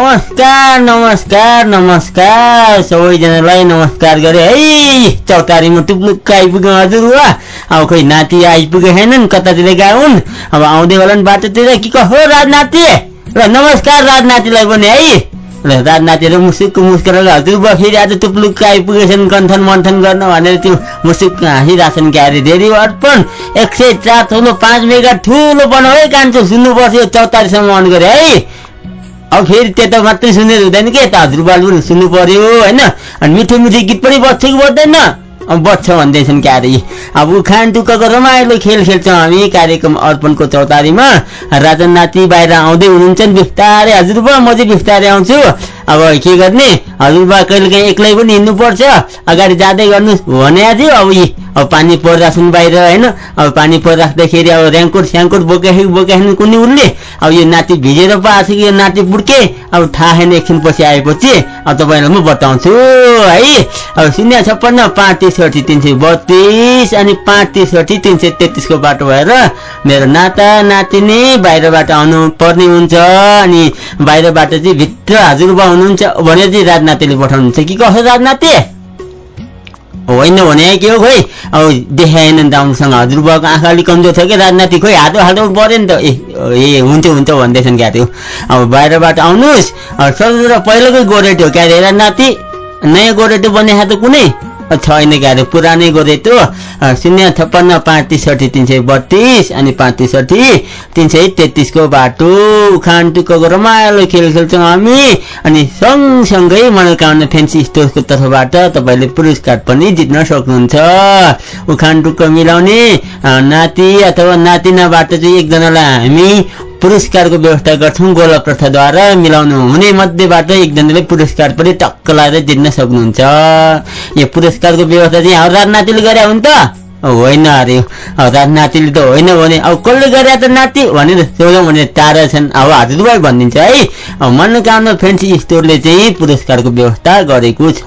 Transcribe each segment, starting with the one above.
नमस्कार नमस्कार नमस्कार। सबैजनालाई नमस्कार गरे। है चौतारीमा टुप्लुक्क आइपुग्यो हजुर वा अब खोइ नाति आइपुगे छैनन् कतातिर गए हुन् अब आउँदै होला नि बाटोतिर कि कसो राजनाति? र नमस्कार राजनातिलाई पनि है। र राजनातिहरू मुसुक मुस्केर हजुर फेरि आज टुप्लुक्क आइपुगेछन् कन्थन मन्थन गर्न भनेर त्यो मुसुक हाँसिरहेछन् क्यारे। धेरै अर्पण एक सय चार ठुलो पाँच मेगा ठुलो बनाऊ है कान्छो सुन्नुपर्छ यो चौतारीसम्म अन गरे है। अब फेरि त्यता मात्रै सुनेर हुँदैन के? यता हजुरबाल पनि सुन्नु पर्यो होइन? अनि मिठो मिठो गीत पनि बज्छ कि बज्दैन? अब बज्छ भन्दैछन् क्या अरे अब उखान टुक्काको रमाइलो खेल खेल्छौँ हामी कार्यक्रम अर्पणको चौतारीमा। राजन नाति बाहिर आउँदै हुनुहुन्छ बिस्तारै। हजुरबा म चाहिँ बिस्तारै आउँछु। अब के गर्ने? हजुरबा कहिले काहीँ एक्लै पनि हिँड्नुपर्छ। अगाडि जाँदै गर्नु भने थियो। अब यी अब पानी परिरहेछन् बाहिर होइन? अब पानी परिराख्दाखेरि अब ऱ्याङ्कोट स्याङ्कोट बोकेको बोकेको कुनै उसले अब यो नाति भिजेर पो आएको छ कि यो नाति बुड्के? अब थाहा छैन एकछिन पछि आएपछि। अब तपाईँलाई म बताउँछु है? अब शून्य छप्पन्न पाँच त्रिसठी तिन सय बत्तिस अनि पाँच त्रिसठी तिन सय तेत्तिसको बाटो भएर मेरो नाता नातिनी बाहिरबाट आउनु पर्ने हुन्छ। अनि बाहिरबाट चाहिँ भित्र हजुरबा हुनुहुन्छ भने चाहिँ राजनातिले पठाउनुहुन्छ। कि कसो राजनाति होइन भने के हो खोइ? अब देखाएन नि त आउँसँग हजुरबाको आँखा अलिक कमजोर छ कि राजनाति खोइ हातो हातो पऱ्यो नि त। ए ए हुन्छ हुन्छ भन्दैछन् क्या त्यो अब बाहिरबाट आउनुहोस्। सर पहिलाकै गोरेटो क्या अरे राजनाति नयाँ गोरेटो बनिएको त कुनै? छैन अरे पुरानै गोरेटो शून्य छप्पन्न पाँच त्रिसठी तिन सय बत्तिस अनि पाँच त्रिसठी तिन सय तेत्तिसको बाटो उखान टुक्काको रमाइलो खेल खेल्छौँ हामी। अनि सँगसँगै मनोकामना फेन्सी स्टोरको तर्फबाट तपाईँले पुरस्कार पनि जित्न सक्नुहुन्छ। उखान टुक्क मिलाउने नाति अथवा नातिनाबाट चाहिँ एकजनालाई हामी पुरस्कारको व्यवस्था गर्छौँ। गोला प्रथाद्वारा मिलाउनु हुने मध्येबाट एकजनाले पुरस्कार पनि टक्क लगाएर जित्न सक्नुहुन्छ। यो पुरस्कारको व्यवस्था चाहिँ राजनातिले गरे हुन् त? होइन अरे। राजनातिले त होइन भने अब कसले गरे त नाति? भनेर सोधौँ भने टाढा छन्। अब हजुरबाई भनिदिन्छ है। अब मनोकामना फेन्सी स्टोरले चाहिँ पुरस्कारको व्यवस्था गरेको छ।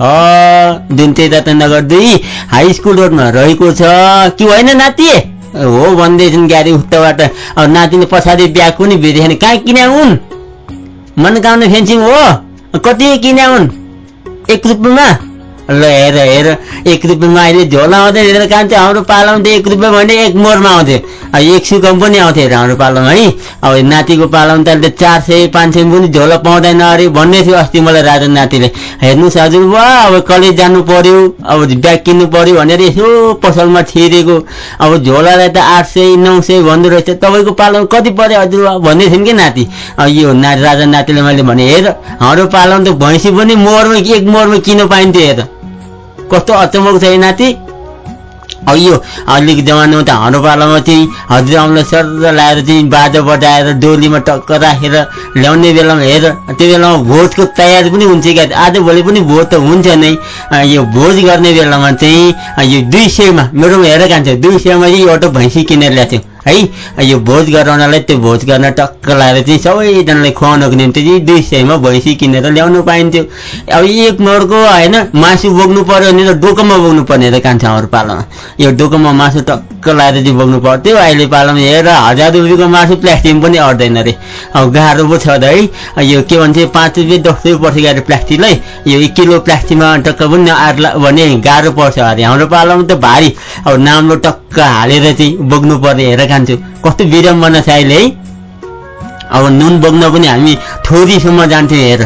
जुन चाहिँ रत्नगर दुई हाई स्कुल रोडमा रहेको छ। कि होइन नाति? हो भन्दैछन् ग्यारी उताबाट। अब नातिले पछाडि ब्याग पनि भिडियो कहाँ किने हुन्? मनोकामना फेन्सिङ हो। कति किने हुन्? एक रुपियाँमा? ल हेर हेर। एक रुपियाँमा अहिले झोला आउँदै हेरेर कान्छ हाम्रो पालामा एक रुपियाँ भने एक मोरमा आउँथ्यो एक सुकम पनि आउँथ्यो अरे हाम्रो पालामा है? अब नातिको पालामा त अहिले चार सय पाँच सय पनि झोला पाउँदैन अरे भन्ने थियो अस्ति मलाई राजा नातिले। हेर्नुहोस् हजुर वा अब कलेज जानु पर्यो अब ब्याग किन्नु पर्यो भनेर यसो पसलमा छिरेको। अब झोलालाई त आठ सय नौ सय भन्दो रहेछ तपाईँको पालामा कति पऱ्यो हजुर भन्दै थिइन् कि नाति? यो ना राजा नातिले मैले भने हेर हाम्रो पालामा त भैँसी पनि मोरमा एक मोरमा किन पाइन्थ्यो हेर। कस्तो अचम्मको छ नाति? अब यो अहिलेको जमानामा त हाम्रो पालामा चाहिँ हजुरआमलाई सर लाएर चाहिँ बाजा बजाएर डोलीमा टक्क राखेर ल्याउने बेलामा हेर त्यो बेलामा भोजको तयारी पनि हुन्छ क्या। आजभोलि पनि भोज त हुन्छ नै। यो भोज गर्ने बेलामा चाहिँ यो दुई सयमा मेरोमा हेरेर खान्छ दुई सयमा चाहिँ एउटा भैँसी किनेर ल्याएको थियो। है? यो भोज गराउनलाई त्यो भोज गर्न टक्क लाएर चाहिँ सबैजनालाई खुवाउनको निम्ति चाहिँ दुई सयमा भैँसी किनेर ल्याउनु पाइन्थ्यो। अब एक मोडको होइन मासु बोक्नु पर्यो भने त डोकोमा बोक्नु पर्ने त कान्छाहरू पालामा। यो डोकोमा मासु टक्क लाएर चाहिँ बोक्नु पर्थ्यो। अहिले पालामा हेरेर हजार रुपियाँको मासु प्लास्टिक पनि अट्दैन अरे अब गाह्रो पो छ त है। यो के भन्छ पाँच रुपियाँ दस रुपियाँ पर्छ अरे प्लास्टिकलाई। यो एक किलो प्लास्टिकमा टक्क पनि आट्ला भने गाह्रो पर्छ अरे। हाम्रो पालामा त भारी। अब नाम्लो टक्क हालेर चाहिँ बोक्नु पर्ने हेर खान्छु। कस्तो विडम्बना छ अहिले है? अब नुन बोक्न पनि हामी थोरीसम्म जान्थ्यौँ हेर।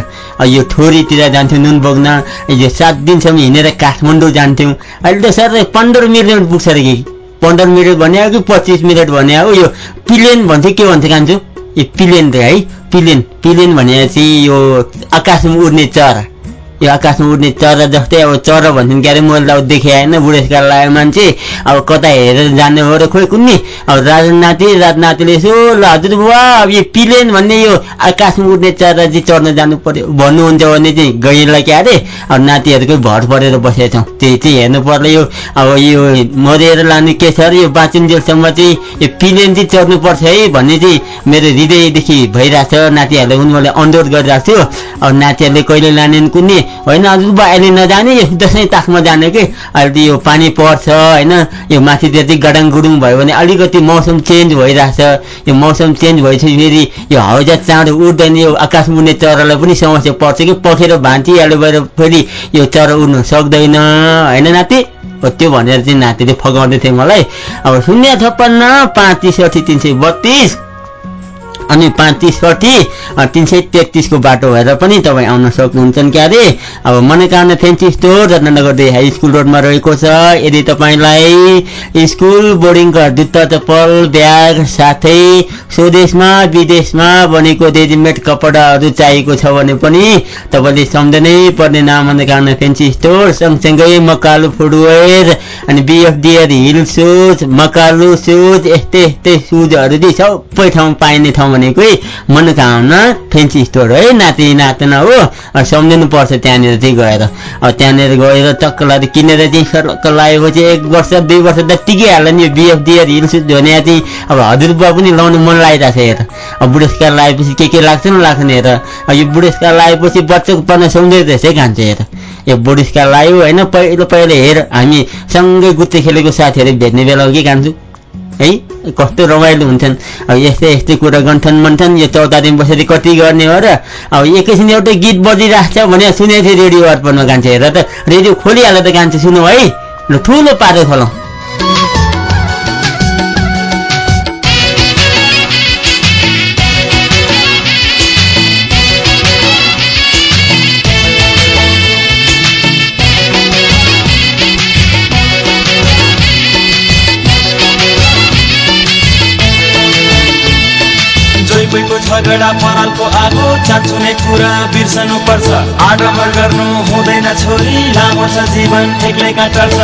यो थोरीतिर जान्थ्यौँ नुन बोक्न। यो सात दिनसम्म हिँडेर काठमाडौँ जान्थ्यौँ। अहिले त सर पन्ध्र मिनट पुग्छ अरे कि? पन्ध्र मिनट भने कि पच्चिस मिनट भने हो यो प्लेन भन्छ के भन्छ कान्छु यो प्लेन त है प्लेन। प्लेन भने चाहिँ यो आकाशमा उड्ने चरा। यो आकाशमा उड्ने चरा जस्तै अब चरा भन्छन् क्यारे मैले त अब देखेँ होइन बुढेसकाल लाग्यो मान्छे। अब कता हेरेर जाने हो र खोइ कुन्नी? अब राजनाति राजनातिले यसो ल हजुर बुवा अब यो पिलेन भन्ने यो आकाशमा उड्ने चरा चाहिँ चढ्न जानु पर्यो। भन्नुहुन्छ भने चाहिँ गैरलाई क्या अरे अब नातिहरूकै भर परेर बसेका छौँ। त्यही चाहिँ हेर्नु पर्यो यो अब यो मरेर लाने के छ यो बाँचिन्जेलसम्म चाहिँ यो पिलेन चाहिँ चढ्नुपर्छ है भन्ने चाहिँ मेरो हृदयदेखि भइरहेछ नातिहरूलाई पनि मैले अनुरोध गरिरहेको थियो। अब नातिहरूले कहिले लानेन् कुन्ने? होइन हजुरबा अहिले नजाने यो दसैँ ताकमा जाने कि? अहिले यो पानी पर्छ होइन? यो माथितिर चाहिँ गडाङ गुडुङ भयो भने अलिकति मौसम चेन्ज भइरहेछ। यो मौसम चेन्ज भएपछि फेरि यो हौजा चाँडो उठ्दैन यो आकाश मुने चरालाई पनि समस्या पर्छ कि? पखेर भान्चिहाल्यो भएर फेरि यो चरा उड्नु सक्दैन होइन नाति? त्यो भनेर चाहिँ नातिले फगाउँदै थियो मलाई। अब शून्य छप्पन्न पाँच त्रिसठी तिन सय बत्तिस। अनि पाँच त्रिसठी तिन सय तेत्तिसको बाटो भएर पनि तपाईँ आउन सक्नुहुन्छ क्या अरे? अब मनोकामना फेन्सी स्टोर रत्नगरदेखि हाई स्कुल रोडमा रहेको छ। यदि तपाईँलाई स्कुल बोर्डिङका जुत्ता चप्पल ब्याग साथै स्वदेशमा विदेशमा बनेको रेडिमेड कपडाहरू चाहिएको छ भने पनि तपाईँले सम्झनै पर्ने नाम मनोकामना फेन्सी स्टोर सँगसँगै मकालु फुटवेयर अनि बिएफडिएर हिल सुज मकालु सुज यस्तै यस्तै सुजहरू चाहिँ सबै ठाउँ पाइने ठाउँ भनेकै मनोकामना फेन्सी स्टोर है। नाति नातना हो। सम्झिनु पर्छ त्यहाँनिर चाहिँ गएर। अब त्यहाँनिर गएर टक्क किनेर चाहिँ सर्क लगाएपछि एक वर्ष दुई वर्ष त टिकिहाल्यो नि यो बिएफ दिएर हिल सुट भने। चाहिँ अब हजुरबुवा पनि लाउनु मन लागिरहेको छ हेर अब बुढेसकाल लगाएपछि के के लाग्छ नि लाग्छ नि हेर यो बुढेसकाल लगाएपछि बच्चाको पर्ने रहेछ है खान्छ हेर। यो बुढेसकाल लगायो होइन पहिलो पहिलो हेर हामी सँगै गुत्ते खेलेको साथीहरू भेट्ने बेला के खान्छु है? कस्तो रमाइलो हुन्छन्। अब यस्तै यस्तै कुरा गन्ठन मन्थन यो दिन बसेर कति गर्ने हो र अब एकैछिन एउटै गीत बजिरहेको छ भने सुनेको थिएँ रेडियो अर्पणमा गान्छ हेर त। रेडियो खोलिहाल्यो त गान्छ सुनौ है। ल ठुलो पारो खोलौँ। झगडा परालको आगो चाचुने कुरा बिर्सनु पर्छ आडम्बर गर्नु हुँदैन छोरी लामो छ जीवन एक्लैका टर्छ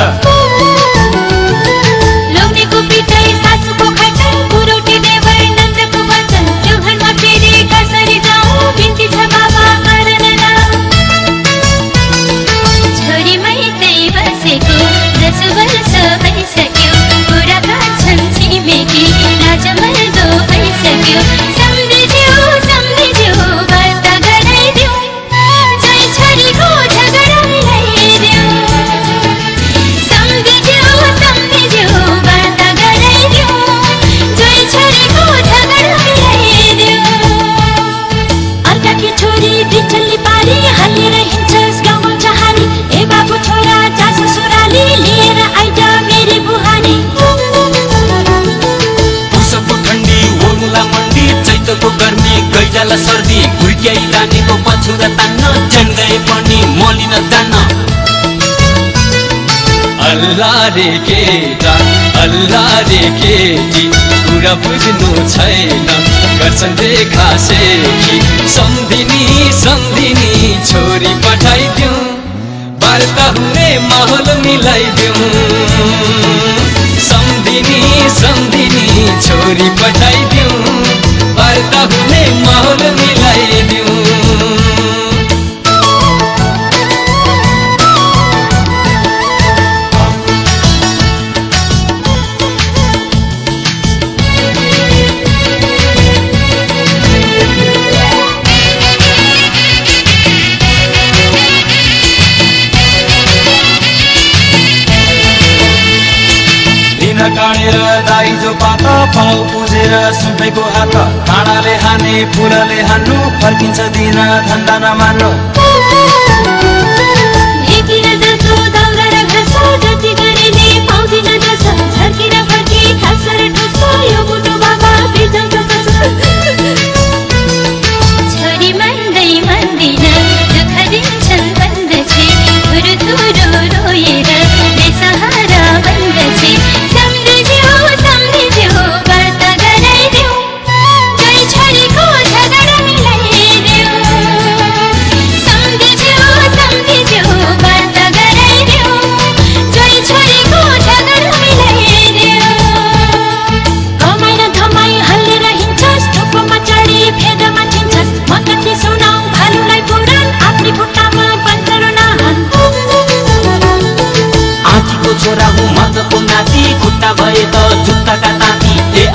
केटा अल्लाह रे केटी कुरा बुझ्नु छैन गर्छन् देखा सेठी। सम्धिनी सम्धिनी छोरी पठाइदिउँ वार्ता हुने माहौल मिलाइदिउँ। सम्धिनी सम्धिनी छोरी पठाइदिउँ वार्ता हुने माहौल काँडेर दाइजो पात पाउ पुजेर सुपेको हात। काँडाले हाने फुलले हान्नु फर्किन्छ दिन धन्दा नमान्नु।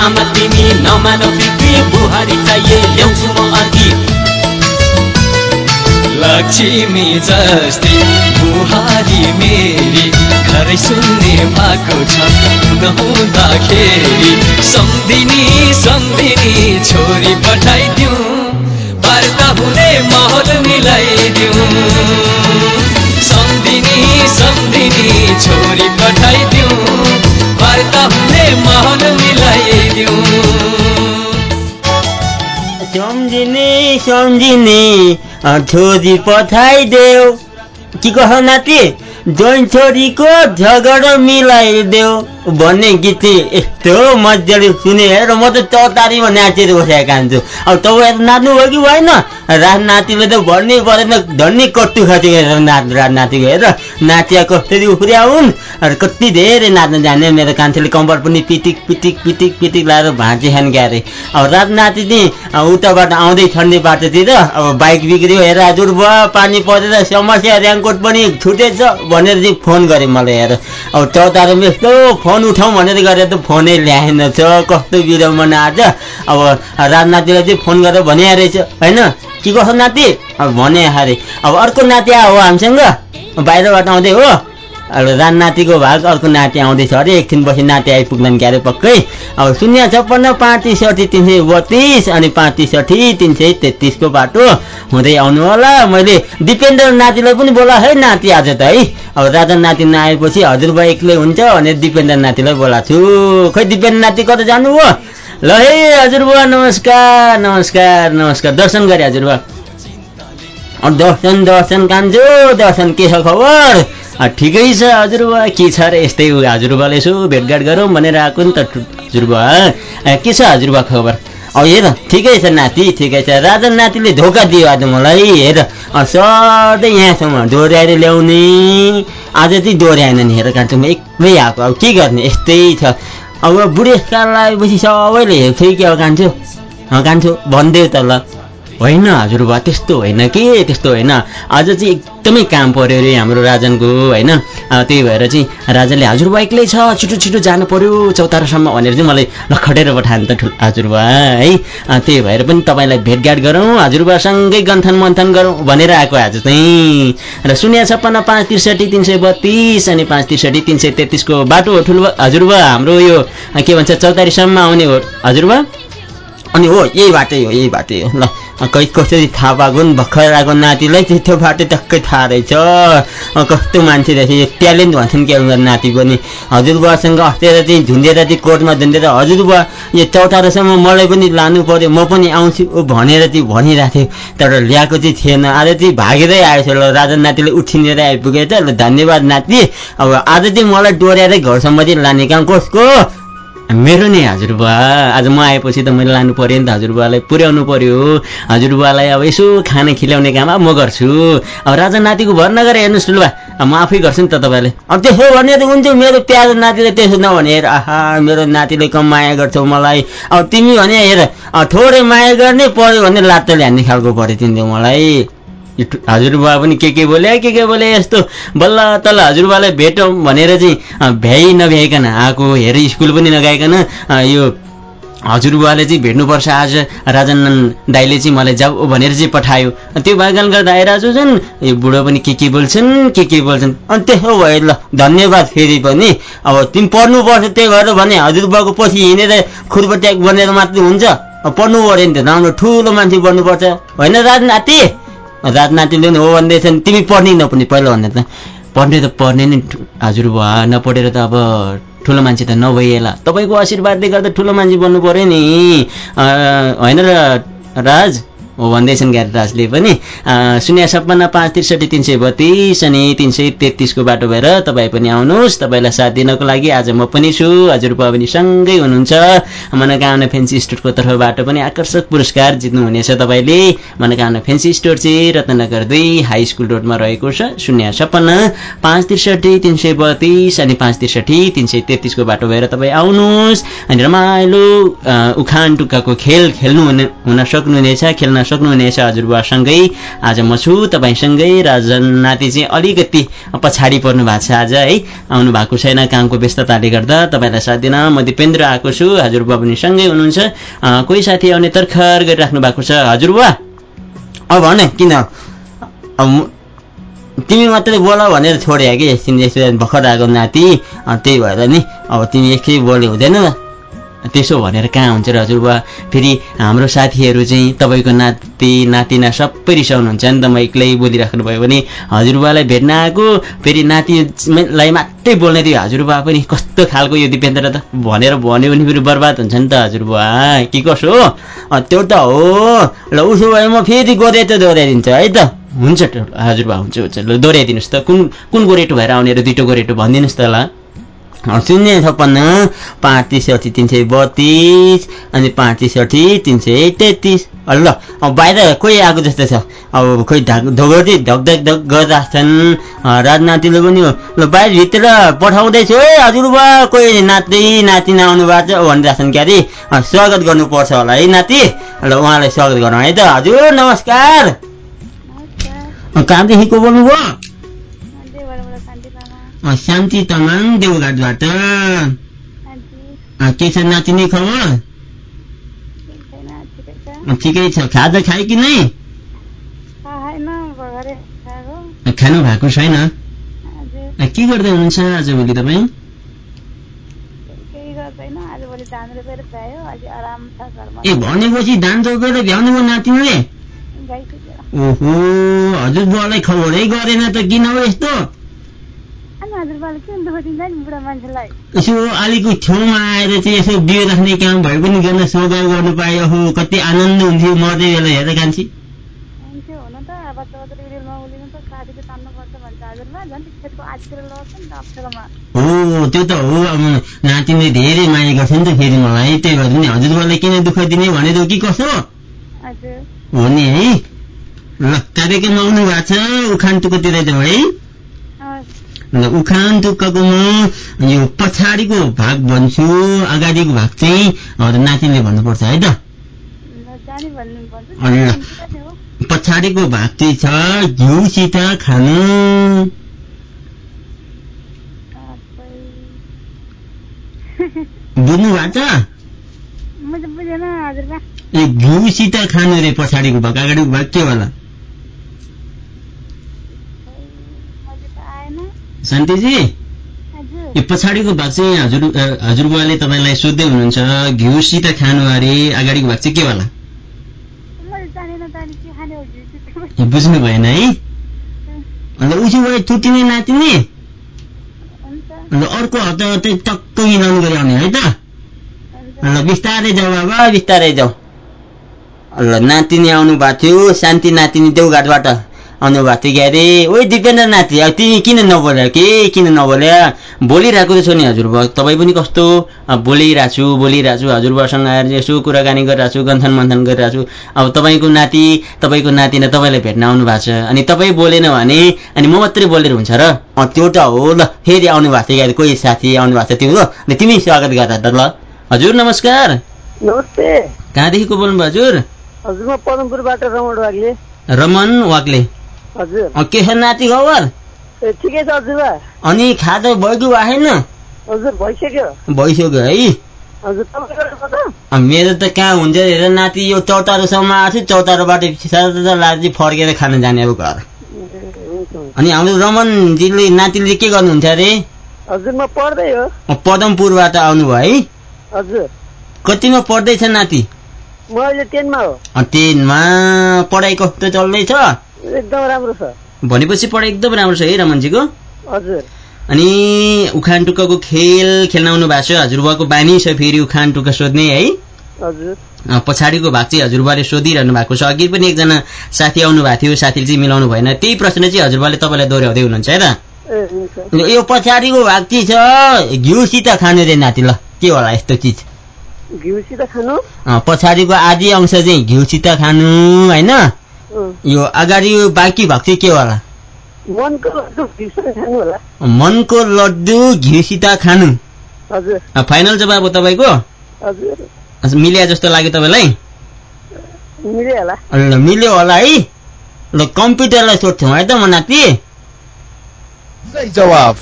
आमा तिमी नमान बिक्री बुहारी चाहिए ल्याउँछु म अर्की लक्ष्मी जस्तै बुहारी मेरी। घरै सुन्ने भएको छ नहुँदाखेरि सम्धिनी सम्धिनी छोरी पठाइदिउँ वार्ता हुने माहौल मिलाइदिउँ। छोरी पठाइदिउँ। वार्ता हुने माहौल मिलाइदिउँ। सम्झिने सम्झिने छोरी पठाइदेऊ। के कह नाति जोइन छोरीको झगडा मिलाइदेऊ। भन्ने गीत चाहिँ यस्तो मजाले सुने र म त चौतारीमा नाचेर बसेको कान्छु अब तपाईँहरू नाच्नुभयो कि भएन? रात नातिले त भन्नै परेन धन्नै कट्टु खसी गरेर नाच रात नातिको हेर नाचिया कसरी उफ्रियाउन्? र कति धेरै नाच्न जाने मेरो कान्छेले कम्बर पनि पिटिक पिटिक पिटिक पिटिक लाएर भाँची खान क्यारे अब रात नाति चाहिँ उताबाट आउँदै ठन्डे बाटोतिर अब बाइक बिग्रियो हेर हजुर बुवा पानी परेर समस्या ऱ्याङ्कोट पनि छुटेछ भनेर चाहिँ फोन गरेँ मलाई हेर। अब चौतारोमा यस्तो फोन उठाउँ भनेर गरेर त फोनै ल्याएन छ कस्तो बिरम्बना आज अब रात नातिलाई चाहिँ फोन गरेर भने रहेछ। होइन? के कसो नाति? अब भने अरे अब अर्को नाति हो हामीसँग। बाहिरबाट आउँदै हो। रान नातिको भाग अर्को नाति आउँदैछ। अरे एकछिन पछि नाति आइपुग्लान् क्यारे पक्कै। अब शून्य छप्पन्न पाँच त्रिसठी तिन सय बत्तिस अनि पाँच त्रिसठी तिन सय तेत्तिसको बाटो हुँदै आउनु होला। मैले दिपेन्द्र नातिलाई पनि बोला है नाति आज त है। अब राजा नाति नआएपछि हजुरबा एक्लै हुन्छ भनेर दिपेन्द्र नातिलाई बोलाएको छु। खै दिपेन्द्र नाति कता जानुभयो ल है हजुरबा नमस्कार नमस्कार नमस्कार। दर्शन गरे हजुरबा दर्शन दर्शन कान्छु दर्शन के छ खबर? ठिकै छ हजुरबा। के छ र यस्तै? हजुरबाले यसो भेटघाट गरौँ भनेर आएको नि त हजुरबा। के छ हजुरबा खबर? अब हेर ठिकै छ नाति ठिकै छ। राजा नातिले धोका दियो आज मलाई हेर। सधैँ यहाँसम्म डोर्याएर ल्याउने। आज चाहिँ डोर्याएन हेर म एक्लै आएको अब के गर्ने? यस्तै छ। अब बुढेसकाल लागेपछि सबैले हेर्छ कि अब कान्छु? कान्छु भनिदेऊ त ल। होइन हजुरबा त्यस्तो होइन के त्यस्तो होइन। आज चाहिँ एकदमै काम पर्यो अरे हाम्रो राजनको होइन। त्यही भएर चाहिँ राजाले हजुरबा एक्लै छ छिटो छिटो जानु पर्यो चौतारासम्म भनेर चाहिँ मलाई लखटेर पठायो त ठुल हजुरबा है? त्यही भएर पनि तपाईँलाई भेटघाट गरौँ हजुरबासँगै गन्थन मन्थन गरौँ भनेर आएको आज चाहिँ। र शून्य छप्पन्न पाँच त्रिसठी तिन सय बत्तिस अनि पाँच त्रिसठी तिन सय तेत्तिसको बाटो हो ठुलो हजुरबा हाम्रो यो के भन्छ चौतारीसम्म आउने हो हजुरबा अनि हो यही बाटै हो यही बाटै हो। ल कै कसरी थाहा पाएको नि भर्खर आएको नातिलाई त्यो बाटो टक्कै थाहा रहेछ कस्तो मान्छे रहेछ ट्यालेन्ट भन्छन् क्या उनीहरू नाति पनि हजुरबासँग अस्तिर चाहिँ झुन्डेर चाहिँ कोर्टमा झुन्डेर हजुरबा यो चौतारासम्म मलाई पनि लानु पर्यो म पनि आउँछु भनेर चाहिँ भनिरहेको थियो तर ल्याएको चाहिँ थिएन। आज चाहिँ भागेरै आएछ ल राजा नातिले उठिनेर आइपुगेछ। ल धन्यवाद नाति। अब आज चाहिँ मलाई डोर्याएरै घरसम्म चाहिँ लाने काम कसको? मेरो नि हजुरबा आज म आएपछि त मैले लानु पऱ्यो नि त हजुरबालाई पुर्याउनु पऱ्यो हजुरबालाई अब यसो खाना खिलाउने काम अब म गर्छु। अब राजा नातिको भर नगरेर हेर्नुहोस् अब म आफै गर्छु नि त तपाईँले अब त्यसो भने त हुन्छ मेरो प्यारो नातिले त्यसो नभने हेर आहा मेरो नातिले कम माया गर्छौ मलाई। अब तिमी भने हेर थोरै माया गर्ने पऱ्यो भने लात्तले हान्ने खालको पऱ्यो तिमीले मलाई। हजुरबा पनि के के बोले के के बोले यस्तो बल्ल तल्ल हजुरबालाई भेटौँ भनेर चाहिँ भ्याइ नभ्याइकन आएको हेर स्कुल पनि नगाइकन यो हजुरबाले चाहिँ भेट्नुपर्छ आज राजन दाईले चाहिँ मलाई जाऊ भनेर चाहिँ पठायो। त्यो बागान गर्दा आइरहेको छन् यो बुढो पनि के के बोल्छन् के के बोल्छन्? अनि त्यसो भयो ल धन्यवाद फेरि पनि। अब तिमी पढ्नुपर्छ त्यही भएर भने हजुरबाको पछि हिँडेर खुर्बट्याक बनेर मात्रै हुन्छ। पढ्नु पऱ्यो नि त राम्रो ठुलो मान्छे बन्नुपर्छ। होइन राजनाति राजनातिले पनि हो भन्दैछन् तिमी पढ्ने नपढ्ने पहिला भन्दा त। पढ्ने त पढ्ने नि हजुरबा नपढेर त अब ठुलो मान्छे त नभइएला। तपाईँको आशीर्वादले गर्दा ठुलो मान्छे बन्नु पऱ्यो नि। होइन र राज? हो भन्दैछन् ग्यारे राजले पनि। शून्य छप्पन्न पाँच त्रिसठी तिन सय बत्तिस अनि तिन सय तेत्तिसको बाटो भएर तपाईँ पनि आउनुहोस्। तपाईँलाई साथ दिनको लागि आज म पनि छु। हजुरबा पनि सँगै हुनुहुन्छ। मनोकामना फेन्सी स्टोरको तर्फबाट पनि आकर्षक पुरस्कार जित्नुहुनेछ तपाईँले। मनोकामना फेन्सी स्टोर चाहिँ रत्नगर दुई हाई स्कुल रोडमा रहेको छ। शून्य छप्पन्न पाँच त्रिसठी तिन सय बत्तिस अनि पाँच त्रिसठी तिन सय तेत्तिसको बाटो भएर तपाईँ आउनुहोस्। अनि रमाइलो उखान टुक्काको खेल खेल्नु हुन सक्नुहुनेछ। खेल्न सक्नुहुनेछ हजुरबासँगै। आज म छु तपाईँसँगै राजन नाति चाहिँ अलिकति पछाडि पर्नु भएको छ आज है। आउनु भएको छैन कामको व्यस्तताले गर्दा तपाईँलाई साथ दिन म दिपेन्द्र आएको छु हजुरबा पनि सँगै हुनुहुन्छ। कोही साथी आउने तर्खर गरिराख्नु भएको छ हजुरबा? अब भन किन? तिमी मात्रै बोल भनेर छोड्या कि? सिन्जेस भर्खर आएको नाति। त्यही भएर नि अब तिमी एकै बोल्यो हुँदैन। त्यसो भनेर कहाँ हुन्छ र हजुरबा? फेरि हाम्रो साथीहरू चाहिँ तपाईँको नाति नातिना सबै रिसाउनुहुन्छ नि त म एक्लै बोलिराख्नु भयो भने। हजुरबालाई भेट्न आएको फेरि नातिलाई मात्रै बोल्ने थियो। हजुरबा पनि कस्तो खालको यो दिपेन्द्र त भनेर भन्यो भने फेरि बर्बाद हुन्छ नि त हजुरबा। के कसो? त्यो त हो। ल उसो भए म फेरि गोरेटो दोहोऱ्याइदिन्छु है त। हुन्छ हजुरबा हुन्छ हुन्छ। ल दोहोऱ्याइदिनुहोस् त। कुन कुन गोरेटो भएर आउने र दुइटो गोरेटो भनिदिनुहोस् त ल। शून्य छप्पन्न पाँच त्रिसठी तिन सय बत्तिस अनि पाँच त्रिसठी तिन सय तेत्तिस। ल अब बाहिर कोही आएको जस्तो छ। अब खोइ ढाक ढोगटी ढक ढक ढक गरिरहेको छन् अँ, राजनातिले पनि हो। ल बाहिरभित्र पठाउँदैछु है हजुरबा कोही नाति नाति नआउनु भएको छ। भनिरहेको छन् क्यारे। स्वागत गर्नुपर्छ होला है नाति। ल उहाँलाई स्वागत गरौँ है त। हजुर नमस्कार। कहाँदेखिको बोल्नुभयो? शान्ति तामाङ देवघाटबाट। अँ, के छ नातिनी खबर ठिकै छ। खाजा खायो कि नै? खानु भएको छैन? के गर्दै हुनुहुन्छ आजभोलि तपाईँ? ए भनेपछि धान चौकेर भ्याउनुभयो नातिनीले? ओहो हजुर बुवालाई खबरै गरेन त किन हो यस्तो? यसो अलिक छेउमा आएर चाहिँ यसो बिउ राख्ने काम भए पनि गर्न सौगाउ गर्नु पाए ओहो कति आनन्द हुन्थ्यो मर्दै बेला हेर्दा कान्छी। हो त्यो त हो। अब नातिले धेरै माया गर्छ नि त फेरि मलाई। त्यही भएर नि हजुरबालाई किन दुःख दिने भनेर कि कसो? हो नि है। ल कार्यक्रम आउनु भएको छ। उखान टुक्कोतिर जाउँ है। उखान टुक्काको म यो पछाडिको भाग भन्छु अगाडिको भाग चाहिँ नातिले भन्नुपर्छ है त? पछाडिको भाग चाहिँ छ घिउसित खानु। बुझ्नु भएको छ? ए घिउसित खानु रे पछाडिको भाग अगाडिको भाग के होला मैले त आएन शान्तिजी? यो पछाडिको भाग चाहिँ हजुर हजुरबुवाले तपाईँलाई सोध्दै हुनुहुन्छ घिउसित खानु अरे अगाडिको भाग चाहिँ के होला? बुझ्नु भएन है? अन्त उसो भए तुतिने नातिने? अन्त अर्को हप्ता चाहिँ टक्क मिलाउनु गरी आउने है त? ल बिस्तारै जाऊ बाबा। बिस्तारै जाऊ। ल नातिनी आउनु भएको थियो शान्ति नातिनी देउघाटबाट। भएको थियो के अरे? ओइ दिपेन्द्र नाति अब तिमी किन नबोल्या के? किन नबोल्या बोलिरहेको त छु नि हजुरबा तपाईँ पनि कस्तो? बोलिरहेको छु बोलिरहेको छु हजुरबासँग आएर यसो कुराकानी गरिरहेको छु गन्थन मन्थन गरिरहेको छु अब तपाईँको नाति तपाईँको नातिना तपाईँलाई भेट्न आउनु भएको छ। अनि तपाईँ बोलेन भने अनि म मात्रै बोलेर हुन्छ र? अँ त्यो त हो। ल फेरि आउनु भएको थियो के अरे कोही साथी आउनु भएको छ तिम्रो? अनि तिमी स्वागत गर त ल। हजुर नमस्कार। नमस्ते। कहाँदेखिको बोल्नुभयो हजुर? हजुर म पदमपुरबाट रमण वाग्ले। रमन वाग्ले। हजुर। के छ नाति खबर ठिकै छ हजुरबा। अनि खाजा भयो कि भएन हजुर भइसक्यो। भइसक्यो है। हजुर त मेरो त कहाँ हुन्छ हेर नाति यो चौतारोसम्म आएको छु चौतारोबाट सादा लाजी फर्केर खान जाने अब घर। अनि हाम्रो रमनजीले नातिले के गर्नुहुन्छ अरे? हजुर म पढ्दै हो। पदमपुरबाट आउनुभयो है। हजुर। कतिमा पढ्दैछ नाति? म अहिले टेनमा हो। टेनमा। पढाइ कस्तो चल्दैछ? एकदम राम्रो छ। भनेपछि पढाइ एकदम राम्रो छ है रमनजीको। हजुर। अनि उखान टुक्काको खेल खेल्न आउनु भएको छ। हजुरबाको बानी छ फेरि उखान टुक्का सोध्ने है। हजुर। अँ, पछाडिको भाग चाहिँ हजुरबाले सोधिरहनु भएको छ। अघि पनि एकजना साथी आउनु भएको थियो। साथीले चाहिँ मिलाउनु भएन। त्यही प्रश्न चाहिँ हजुरबाले तपाईँलाई दोहोऱ्याउँदै हुनुहुन्छ है त। यो पछाडिको भाग चाहिँ छ। घिउसित खानु रे नाति ल के होला यस्तो चिज? घिउसित खानु? पछाडिको आधी अंश चाहिँ घिउसित खानु होइन? यो अगाडि बाँकी भाग चाहिँ के होला? मनको लड्डु घिउसित खानु फाइनल जवाब हो तपाईँको? हजुर। मिल्या जस्तो लाग्यो तपाईँलाई? मिल्यो होला। ल मिल्यो होला है। ल कम्प्युटरलाई सोध्छौँ है त म नाति। जवाब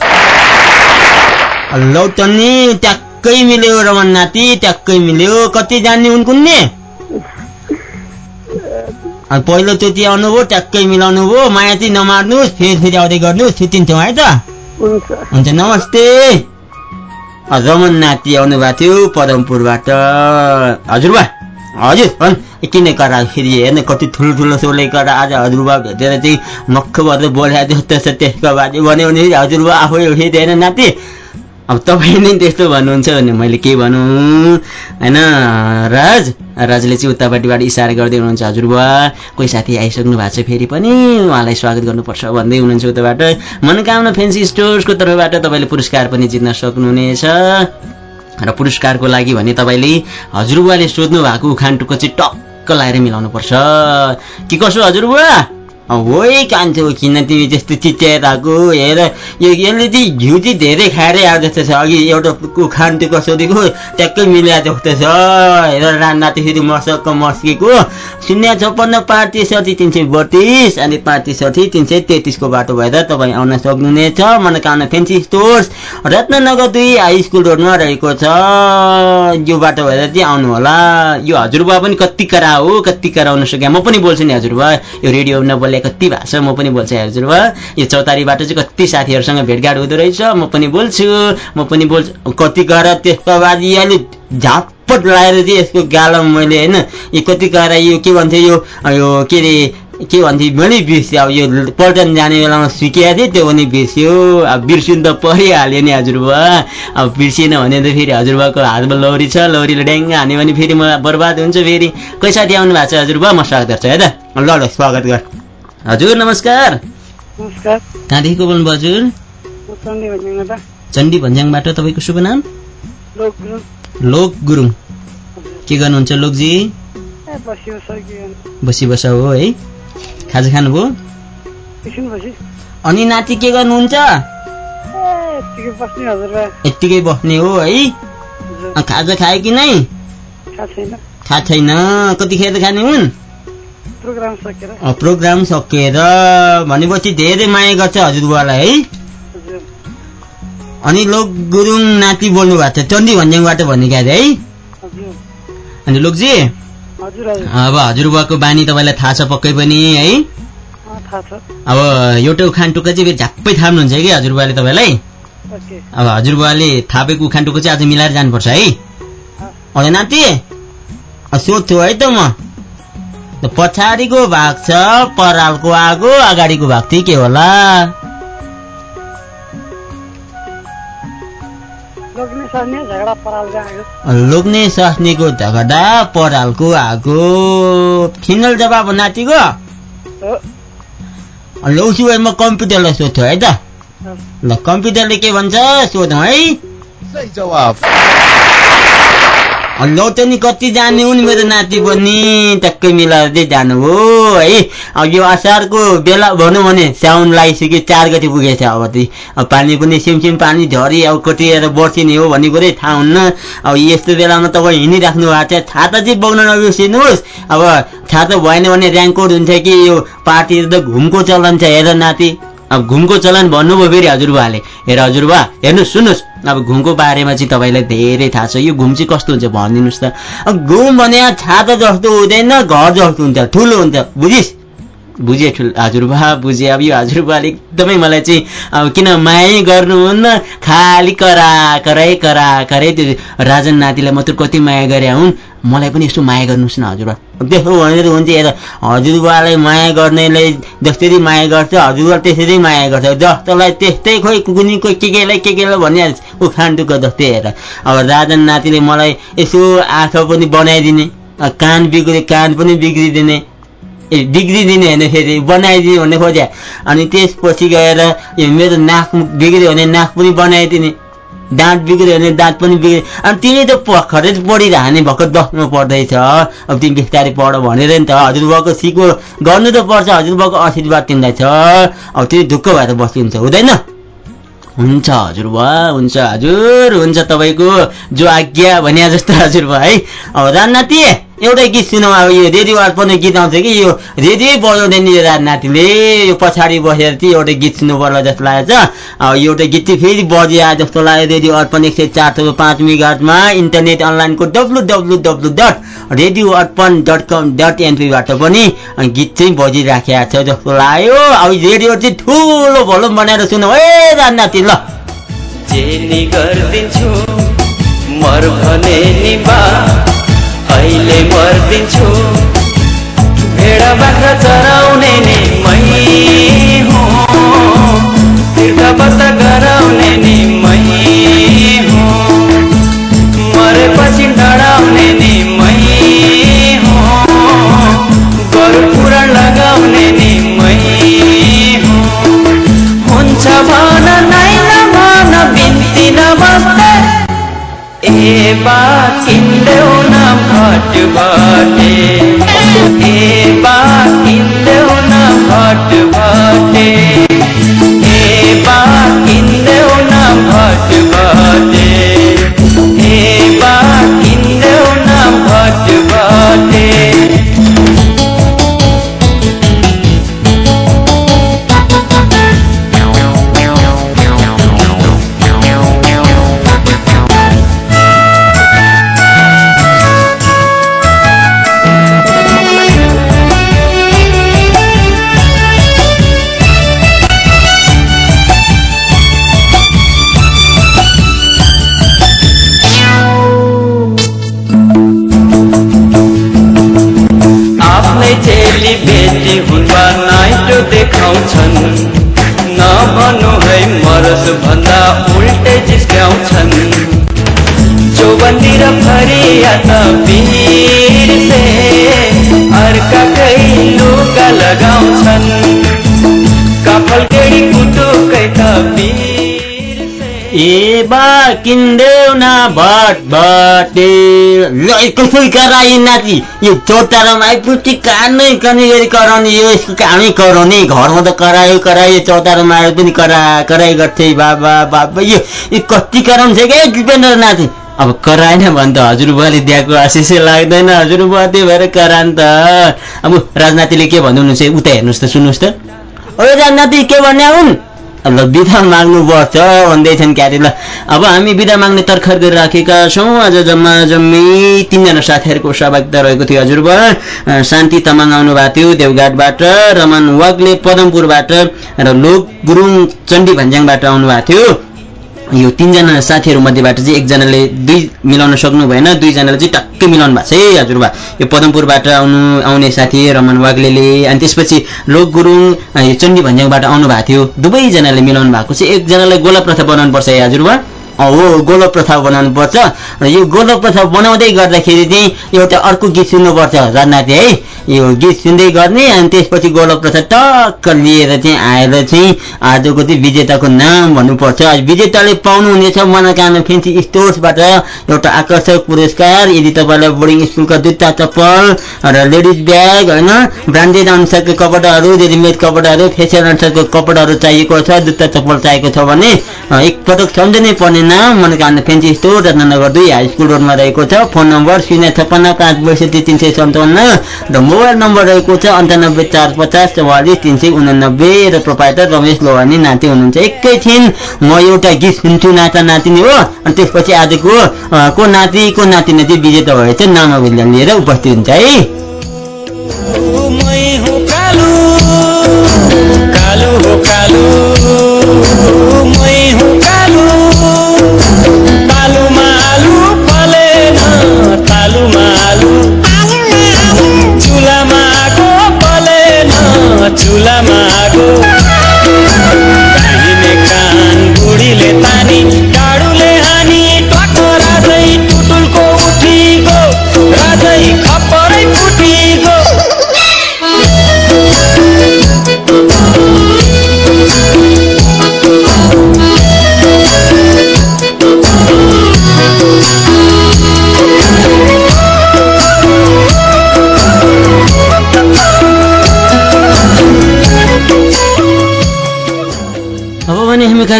लौ त नि ट्याक्कै मिल्यो रमन नाति ट्याक्कै मिल्यो। कति जान्ने उनकुन्ने अनि पहिलोचोटि आउनुभयो ट्याक्कै मिलाउनु भयो माया चाहिँ नमार्नुहोस् फेरि फेरि आउँदै गर्नुहोस् छुट्टिन्छौँ है त। हुन्छ। नमस्ते। अ, रमन नाति आउनु भएको थियो पदमपुरबाट हजुरबा हजुर किन करा फेरि हेर्न कति ठुलो ठुलो सोले करा आज हजुरबा भेटेर चाहिँ मक्ख भएर बोलाएको जस्तो छ त्यसको बाजे भन्यो भने हजुरबा आफै उठिदिएन नाति। अब तपाईँ नै त्यस्तो भन्नुहुन्छ भने मैले के भनौँ होइन राज राजले चाहिँ उतापट्टिबाट इसारा गर्दै हुनुहुन्छ। हजुरबा कोही साथी आइसक्नु भएको छ फेरि पनि? उहाँलाई स्वागत गर्नुपर्छ भन्दै हुनुहुन्छ उताबाट। मनोकामना फेन्सी स्टोर्सको तर्फबाट तपाईँले पुरस्कार पनि जित्न सक्नुहुनेछ। र पुरस्कारको लागि भने तपाईँले हजुरबुवाले सोध्नु भएको उखान टुक्को चाहिँ टक्क लगाएर मिलाउनुपर्छ। के कसो हजुरबुवा होइ कान्छो किन तिमी त्यस्तो चिच्याएर आएको हेर यो यसले चाहिँ घिउ चाहिँ धेरै खाएरै आएको जस्तो छ। अघि एउटा उखान टुक्को सोधेको ट्याक्कै मिलाएको जस्तो छ। हेर रान्दा फेरि मसक्क मस्केको। शून्य छप्पन्न पाँच त्रिसठी तिन सय बत्तिस अनि पाँच त्रिसठी तिन सय तेत्तिसको बाटो भएर तपाईँ आउन सक्नुहुनेछ। मनोकामना फेन्सी स्टोर्स रत्ननगर दुई हाई स्कुल रोडमा रहेको छ। यो बाटो भएर चाहिँ आउनु होला यो हजुरबा पनि कति करा हो। कति करा आउन सक्यो। म पनि बोल्छु नि हजुरबा। यो रेडियो नबोले कति भाषा म पनि बोल्छु हजुरबा यो चौतारीबाट चाहिँ कति साथीहरूसँग भेटघाट हुँदो रहेछ? म पनि बोल्छु म पनि बोल्छु। कति कर त्यसको बाद यिनीहरूले झापट लगाएर चाहिँ यसको गालामा मैले होइन यो कति कर यो के भन्थ्यो यो के अरे के भन्थ्यो मैले बिर्स्यो। अब यो पल्टन जाने बेलामा सिकेको थिएँ त्यो पनि बिर्स्यो। अब बिर्सिनु त परिहाल्यो नि हजुरबा अब बिर्सिएन भने त फेरि हजुरबाको हातमा लौरी छ लौरीले ड्याङ्ग हान्यो भने फेरि म बर्बाद हुन्छ फेरि। कोही साथी आउनु भएको छ हजुरबा म स्वागत गर्छु है त। ल ल स्वागत गर। हजुर नमस्कार। नमस्कार। कहाँदेखिको बोल्नुभयो हजुर? चण्डी भन्ज्याङबाट तपाईँको शुभ नाम? लोक गुरुङ। के गर्नुहुन्छ लोकजी? बसी बसा हो है। खाजा खानुभयो? अनि नाति के गर्नुहुन्छ? यत्तिकै बस्ने हो है। खाजा खायो कि नै? थाहा छैन। कतिखेर खाने हुन्? प्रोग्राम सकिएर भनेपछि धेरै माया गर्छ हजुरबुवालाई है? अनि लोक गुरुङ नाति बोल्नु भएको छ चण्डी भन्ज्याङबाट भनेको अरे है? अनि लोकजी? अब हजुरबुवाको बानी तपाईँलाई थाहा छ पक्कै पनि है? अब एउटा उखान टुक्का चाहिँ झ्याप्पै थाप्नुहुन्छ कि हजुरबुवाले तपाईँलाई? अब हजुरबुवाले थापेको उखान टुक्को चाहिँ आज मिलाएर जानुपर्छ है? अरे नाति? सोध्छु है त म। पछाडिको भाग छ परालको आगो अगाडिको भाग चाहिँ के होला। लोग्ने सस्नेको झगडा परालको आगो। फिनल जवाब नातिको? हो। लौसी म कम्प्युटरलाई सोध्छु है त? ल कम्प्युटरले के भन्छ सोधौँ है। सही जवाब। लौ त नि कति जाने हुन् मेरो नाति पनि? टक्कै मिलाएर चाहिँ जानु हो है? अब यो असारको बेला भनौँ भने साउन लगाइसक्यो चार गति पुगेछ अब चाहिँ अब पानी पनि सिमसिम पानी झरी अब कतिएर बर्सिने हो भन्ने कुरै थाहा हुन्न। अब यस्तो बेलामा तपाईँ हिँडिराख्नु भएको छ। छाता चाहिँ बोक्न नबिर्सिनुहोस्। अब छाता भएन भने ऱ्याङ्कोट हुन्छ कि यो पार्टी त घुमको चलन छ हेर नाति। अब घुमको चलन भन्नुभयो फेरि हजुरबाले। हेर हजुरबा हेर्नुहोस् सुन्नुहोस्। अब घुमको बारेमा चाहिँ तपाईँलाई धेरै थाहा छ। यो घुम चाहिँ कस्तो हुन्छ भनिदिनुहोस् त। घुम भने छाता जस्तो हुँदैन घर जस्तो हुन्छ ठुलो हुन्छ। बुझिस्? बुझेँ ठुलो हजुरबा बुझेँ अब यो हजुरबाले एकदमै मलाई चाहिँ अब किन माया गर्नुहुन्न? खालि करा कराई करा कराई त्यो राजन नातिलाई मात्र कति माया गरे हुन्? मलाई पनि यसो माया गर्नुहोस् न हजुरबा। त्यसो भनेर हुन्छ हेर हजुरबालाई माया गर्नेले जसरी माया गर्छ हजुरबा त्यसरी माया गर्छ। जस्तोलाई त्यस्तै खोइ कुकुनी कोही के केलाई के केलाई भनिहाल्छ। उखान टुक्क जस्तै हेर। अब राजन नातिले मलाई यसो आँखा पनि बनाइदिने कान बिग्रे कान पनि बिग्रिदिने ए बिग्रिदिने होइन फेरि बनाइदिने भन्ने खोज्या। अनि त्यसपछि गएर मेरो नाक बिग्रियो भने नाक पनि बनाइदिने। दाँत बिग्रियो भने दाँत पनि बिग्रियो। अनि तिमी त भर्खरै पढिरहने भर्खर दसमा पढ्दैछ अब तिमी बिस्तारै पढ भनेर नि त हजुरबाको सिको गर्नु त पर्छ हजुरबाको आशीर्वाद तिमीलाई छ। अब तिमी ढुक्क भएर बस्नुहुन्छ हुँदैन? हुन्छ हजुरबा हुन्छ हजुर हुन्छ तपाईँको जो आज्ञा भने जस्तो हजुरबा है? अब राम नाति! एउटै गीत सुनौँ अब यो रेडियो अर्पण गीत आउँछ कि यो रेडियो बजाउँदै नि नातिले यो पछाडि बसेर चाहिँ एउटा गीत सुन्नु पर्ला जस्तो लागेको छ। यो एउटा गीत चाहिँ फेरि बजिया जस्तो लाग्यो। रेडियो अर्पण एक सय चार सौ पाँच मेगाटमा इन्टरनेट अनलाइनको W W W dot radio Arpan dot com dot एनपीबाट पनि गीत चाहिँ बजिराखेको छ जस्तो लाग्यो। अब रेडियो चाहिँ ठुलो भलो बनाएर सुनौ ए नाति ल। गरिदिन्छु मर भने अहिले मर्दिन्छु? भेडा बाख्रा चराउने नि मै हो। तीर्थ व्रत गराउने नि मै हो। मरेपछि डढाउने नि मै हो। गोरु पुराण लगाउने नि मै हो। हुन्छ भन नै नभन बिन्ती नबस्दै ए बा किन्देऊ न भट नभनु है मरस भन्दा उल्टै जिस्क्याउँछन्। चौबन्दी र फरिया त बिर्से अर्काकै लुगा लगाउँछन्। कफल केडी कुटुकै त ए बा किन्देऊ न भटे ल कसै कराई नाति। यो चौतारामा आइपुग्छ कानै कानै गरी कराउने यो यसको कामै कराउने घरमा त करायो करायो चौतारामा आएर पनि करा कराई गर्थे बाबा बाबा यो कति कराउँछ क्या दिपेन्द्र नाति? अब कराएन भने त हजुरबुवाले दिएको आशिषै लाग्दैन हजुरबुवा त्यही भएर करान् त। अब राजनातिले के भन्नुहुन्छ उता हेर्नुहोस् त सुन्नुहोस् त। ओ राजनाति के भन्ने हुन्? ल बिदा माग्नुपर्छ भन्दैछन् क्यारे ल अब हामी बिदा माग्ने तर्खर गरिराखेका छौँ। आज जम्मा जम्मी तिनजना साथीहरूको सहभागिता रहेको थियो हजुरबा। शान्ति तामाङ आउनु भएको थियो देवघाटबाट। रमन वाग्ले पदमपुरबाट र लोक गुरुङ चण्डी भन्ज्याङबाट आउनु भएको थियो। यो तिनजना साथीहरू मध्येबाट चाहिँ एकजनाले दुई मिलाउन सक्नु भएन दुईजनाले चाहिँ टक्कै मिलाउनु भएको छ। है हजुरबा यो पदमपुरबाट आउनु आउने साथी रमन वाग्लेले अनि त्यसपछि लोक गुरुङ चण्डी भन्ज्याङबाट आउनु भएको थियो। दुवैजनाले मिलाउनु भएको चाहिँ एकजनालाई गोला प्रथा बनाउनु पर्छ है हजुरबा हो गोलो प्रथा बनाउनु पर्छ र यो गोलो प्रथा बनाउँदै गर्दाखेरि चाहिँ एउटा अर्को गीत सुन्नुपर्छ। राजनाथी है? यो गीत सुन्दै गर्ने अनि त्यसपछि गोलो प्रथा टक्क लिएर चाहिँ आएर चाहिँ आजको चाहिँ विजेताको नाम भन्नुपर्छ। विजेताले पाउनुहुनेछ मनोकामना फेन्सी स्टोर्सबाट एउटा आकर्षक पुरस्कार। यदि तपाईँलाई बोर्डिङ स्कुलका जुत्ता चप्पल र लेडिज ब्याग होइन ब्रान्डेड अनुसारको कपडाहरू रेडिमेड कपडाहरू फेसन अनुसारको कपडाहरू चाहिएको छ जुत्ता चप्पल चाहिएको छ भने एकपटक सम्झनै पर्ने नाम मनोकामना फेन्सी स्टोर रत्नगर दुई हाई स्कुल रोडमा रहेको छ फोन नम्बर शून्य छप्पन्न पाँच बैसठी तिन सय सन्ताउन्न र मोबाइल नम्बर रहेको छ अन्ठानब्बे चार पचास चौवालिस तिन सय उनानब्बे र प्रोपाइटर रमेश लोहानी नाति हुनुहुन्छ एकैछिन म एउटा गीत सुन्छु नाता नातिनी हो अनि त्यसपछि आजको को नाति को नातिनी चाहिँ विजेता भएछ नामावली लिएर उपस्थित हुन्छ है कालु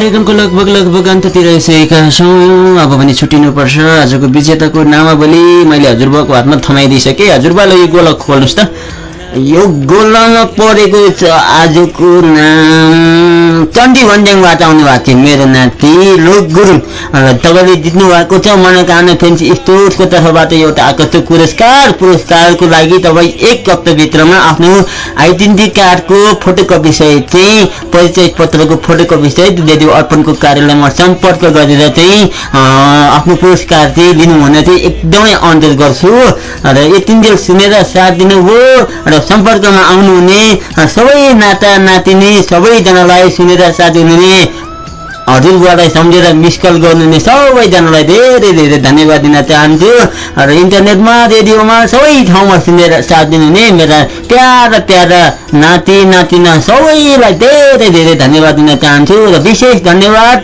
कार्यक्रमको लगभग लगभग अन्ततिर आइसकेका छौँ। अब भने छुट्टिनुपर्छ। आजको विजेताको नामावली मैले हजुरबाको हातमा थमाइदिइसकेँ। हजुरबालाई यो गोलक खोल्नुहोस् त। यो गोलमा परेको छ। आजको नाम चण्डी भन्ज्याङबाट आउनु भएको थियो। मेरो नाति लोक गुरुङ तपाईँले जित्नु भएको छ मनोकामना फेन्स स्टोर्सको तर्फबाट एउटा आकर्षक पुरस्कार। पुरस्कारको लागि तपाईँ एक हप्ताभित्रमा आफ्नो आइडेन्टिटी कार्डको फोटोकपी सहित चाहिँ परिचय पत्रको फोटोकपी सहित रेडियो अर्पणको कार्यालयमा सम्पर्क गरेर चाहिँ आफ्नो पुरस्कार चाहिँ लिनुहुन चाहिँ एकदमै अनुरोध गर्छु। र यतिन्जेल सुनेर साथ दिनुभयो। र सम्पर्कमा आउनुहुने सबै नाता नातिनी सबैजनालाई सुनेर साथ दिनुहुने हजुरबालाई सम्झेर मिस कल गर्नुहुने सबैजनालाई धेरै धेरै धन्यवाद दिन चाहन्छु। र इन्टरनेटमा रेडियोमा सबै ठाउँमा सुनेर साथ दिनुहुने मेरा प्यारा प्यारा नाति नातिना सबैलाई धेरै धेरै धन्यवाद दिन चाहन्छु र विशेष धन्यवाद।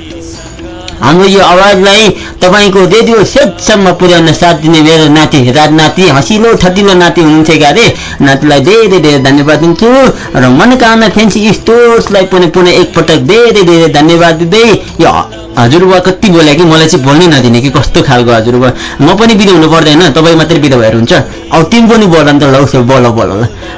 हाम्रो यो आवाजलाई तपाईँको रेडियो सेटसम्म पुर्याउन साथ दिने मेरो नाति राजनाति हँसिलो ठटिलो नाति हुनुहुन्थ्यो अरे नातिलाई धेरै धेरै धन्यवाद दिन्छु र मनोकामना फेन्सी स्टोर्सलाई पनि पुनः एकपटक धेरै धेरै धन्यवाद दिँदै यो हजुरबा कति बोल्यो कि मलाई चाहिँ बोल्नै नदिने कि कस्तो खालको हजुरबा म पनि बिदा हुनु पर्दैन तपाईँ मात्रै बिदा भएर हुन्छ अब तिमी पनि बोल अन्त ल उसो बोल बोल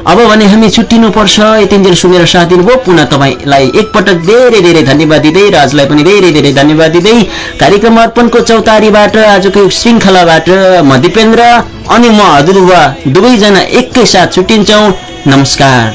अब भने हामी छुट्टिनुपर्छ यतिन्जेल सुनेर साथ दिनुभयो। पुनः तपाईँलाई एकपटक धेरै धेरै धन्यवाद दिँदै राजलाई पनि धेरै धेरै धन्यवाद दिँदै कार्यक्रम अर्पणको चौतारीबाट आजको श्रृङ्खलाबाट म दिपेन्द्र अनि म हजुरबा दुवैजना एकैसाथ छुट्टिन्छौँ। नमस्कार।